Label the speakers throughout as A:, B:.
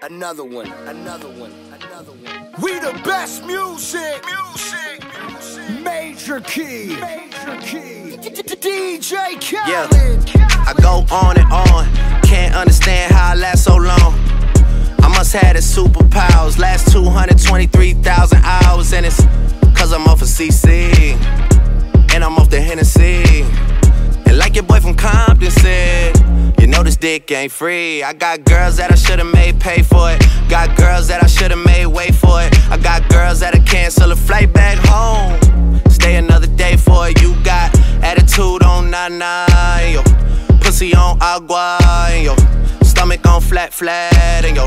A: Another one, another one, another one. We the best music, music, music. Major key, major key. DJ Khaled.
B: Yeah, I go on and on. Can't understand how I last so long. I must have the superpowers. Last 223,000 hours, and it's cause I'm off of CC. Dick ain't free. I got girls that I should've made pay for it. Got girls that I should've made wait for it. I got girls that'll cancel a flight back home. Stay another day for it. You got attitude on nana, yo. Pussy on agua, yo. Stomach on flat, flat, and yo.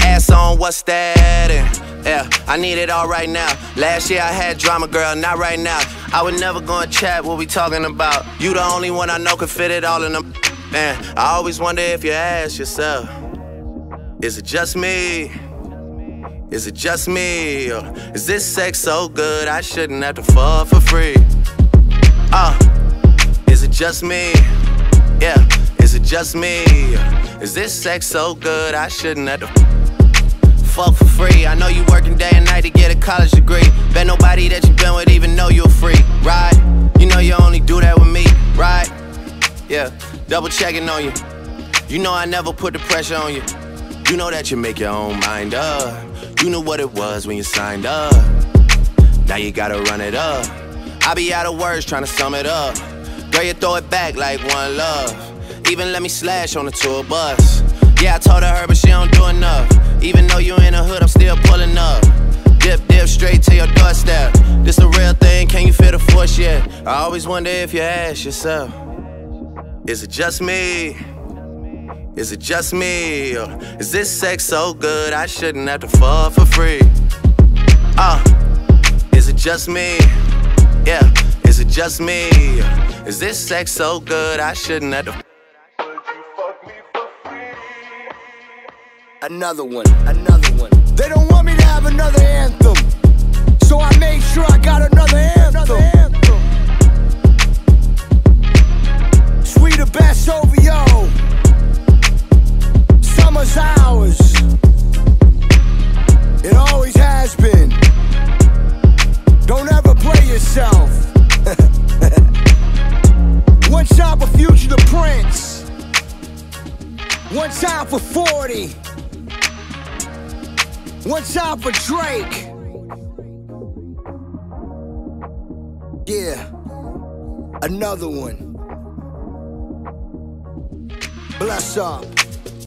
B: Ass on what's that? And yeah, I need it all right now. Last year I had drama, girl, not right now. I would never go and chat what we talking about. You the only one I know could fit it all in them. Man, I always wonder if you ask yourself, is it just me? Is it just me? Or is this sex so good I shouldn't have to fuck for free? Uh, is it just me? Yeah, is it just me? Is this sex so good I shouldn't have to fuck for free? I know you working day and night to get a college degree. Bet nobody that you been with even know you're free, right? Double checking on you. You know I never put the pressure on you. You know that you make your own mind up. You knew what it was when you signed up. Now you gotta run it up. I be out of words trying to sum it up. Girl, you throw it back like one love. Even let me slash on the tour bus. Yeah, I told her, but she don't do enough. Even though you in the hood, I'm still pulling up. Dip, dip, straight to your doorstep. This a real thing, can you feel the force yet? I always wonder if you ask yourself, is it just me? Is it just me? Or is this sex so good I shouldn't have to fuck for free? Uh, is it just me? Yeah, is it just me? Is this sex so good I shouldn't have to
A: Another one, another one. They don't want me to have another anthem. Yourself. One time for Future the Prince. One time for 40. One time for Drake. Yeah. Another one. Bless up.